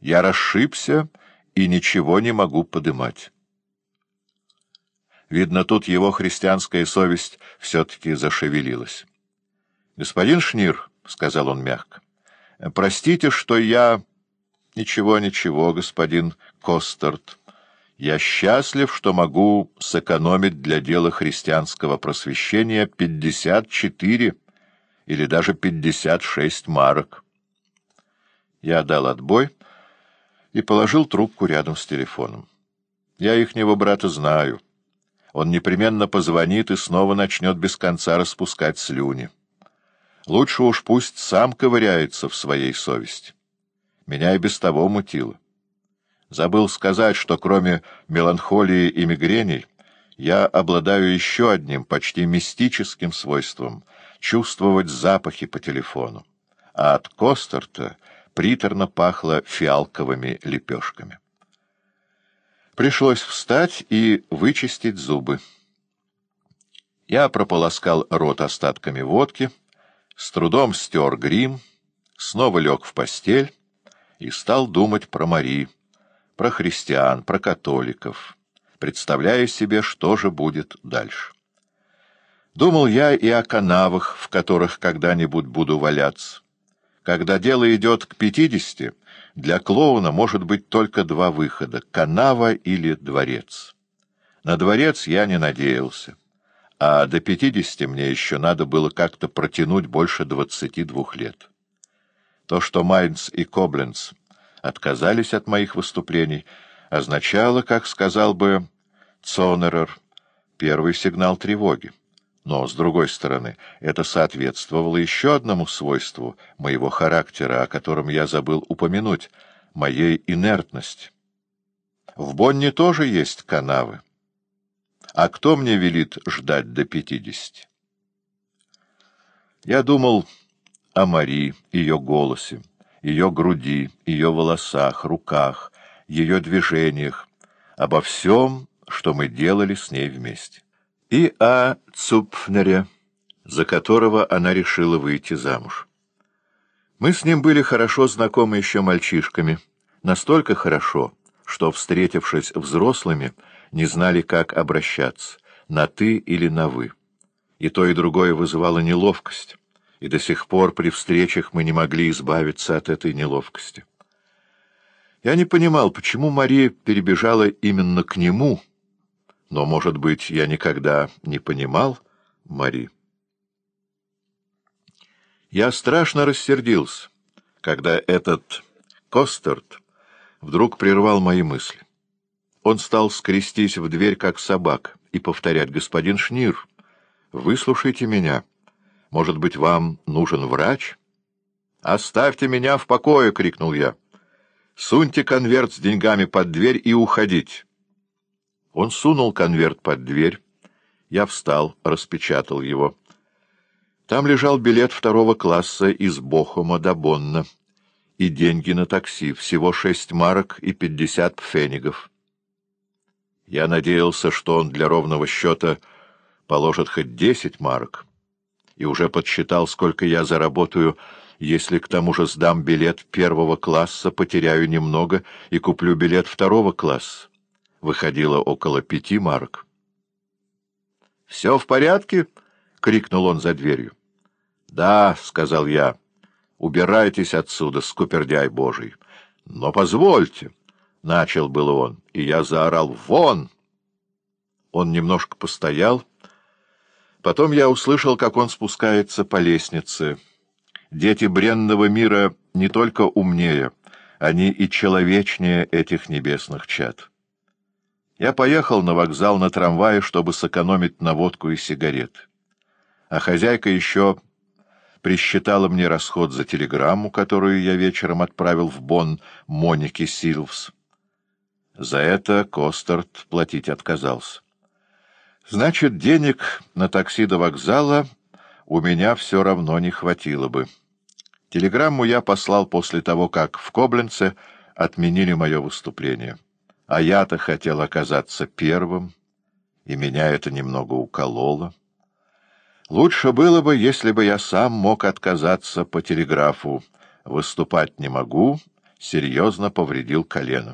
Я расшибся и ничего не могу подымать. Видно, тут его христианская совесть все-таки зашевелилась. — Господин Шнир, — сказал он мягко, — простите, что я... — Ничего, ничего, господин Костерт. Я счастлив, что могу сэкономить для дела христианского просвещения пятьдесят четыре или даже пятьдесят шесть марок. Я дал отбой и положил трубку рядом с телефоном. Я ихнего брата знаю. Он непременно позвонит и снова начнет без конца распускать слюни. Лучше уж пусть сам ковыряется в своей совести. Меня и без того мутило. Забыл сказать, что кроме меланхолии и мигрений, я обладаю еще одним почти мистическим свойством — чувствовать запахи по телефону. А от Костерта приторно пахло фиалковыми лепешками. Пришлось встать и вычистить зубы. Я прополоскал рот остатками водки, с трудом стер грим, снова лег в постель и стал думать про Мари про христиан, про католиков, представляя себе, что же будет дальше. Думал я и о канавах, в которых когда-нибудь буду валяться. Когда дело идет к пятидесяти, для клоуна может быть только два выхода — канава или дворец. На дворец я не надеялся, а до пятидесяти мне еще надо было как-то протянуть больше двадцати двух лет. То, что Майнц и Кобленц отказались от моих выступлений, означало, как сказал бы Цонерер, первый сигнал тревоги. Но, с другой стороны, это соответствовало еще одному свойству моего характера, о котором я забыл упомянуть — моей инертности. В Бонне тоже есть канавы. А кто мне велит ждать до пятидесяти? Я думал о Мари, ее голосе ее груди, ее волосах, руках, ее движениях, обо всем, что мы делали с ней вместе. И о Цупфнере, за которого она решила выйти замуж. Мы с ним были хорошо знакомы еще мальчишками, настолько хорошо, что, встретившись взрослыми, не знали, как обращаться, на «ты» или на «вы». И то, и другое вызывало неловкость и до сих пор при встречах мы не могли избавиться от этой неловкости. Я не понимал, почему Мария перебежала именно к нему, но, может быть, я никогда не понимал Мари. Я страшно рассердился, когда этот Костерт вдруг прервал мои мысли. Он стал скрестись в дверь, как собак, и повторять, «Господин Шнир, выслушайте меня». Может быть, вам нужен врач? — Оставьте меня в покое! — крикнул я. — Суньте конверт с деньгами под дверь и уходить. Он сунул конверт под дверь. Я встал, распечатал его. Там лежал билет второго класса из Бохума до Бонна и деньги на такси, всего шесть марок и пятьдесят пфенигов. Я надеялся, что он для ровного счета положит хоть десять марок и уже подсчитал, сколько я заработаю, если к тому же сдам билет первого класса, потеряю немного и куплю билет второго класса. Выходило около пяти марок. — Все в порядке? — крикнул он за дверью. — Да, — сказал я, — убирайтесь отсюда, скупердяй божий. — Но позвольте, — начал было он, и я заорал «Вон!». Он немножко постоял, — Потом я услышал, как он спускается по лестнице. Дети бренного мира не только умнее, они и человечнее этих небесных чад. Я поехал на вокзал на трамвае, чтобы сэкономить на водку и сигарет. А хозяйка еще присчитала мне расход за телеграмму, которую я вечером отправил в Бонн Монике Силвс. За это Костерт платить отказался. Значит, денег на такси до вокзала у меня все равно не хватило бы. Телеграмму я послал после того, как в Кобленце отменили мое выступление. А я-то хотел оказаться первым, и меня это немного укололо. Лучше было бы, если бы я сам мог отказаться по телеграфу. Выступать не могу, серьезно повредил колено.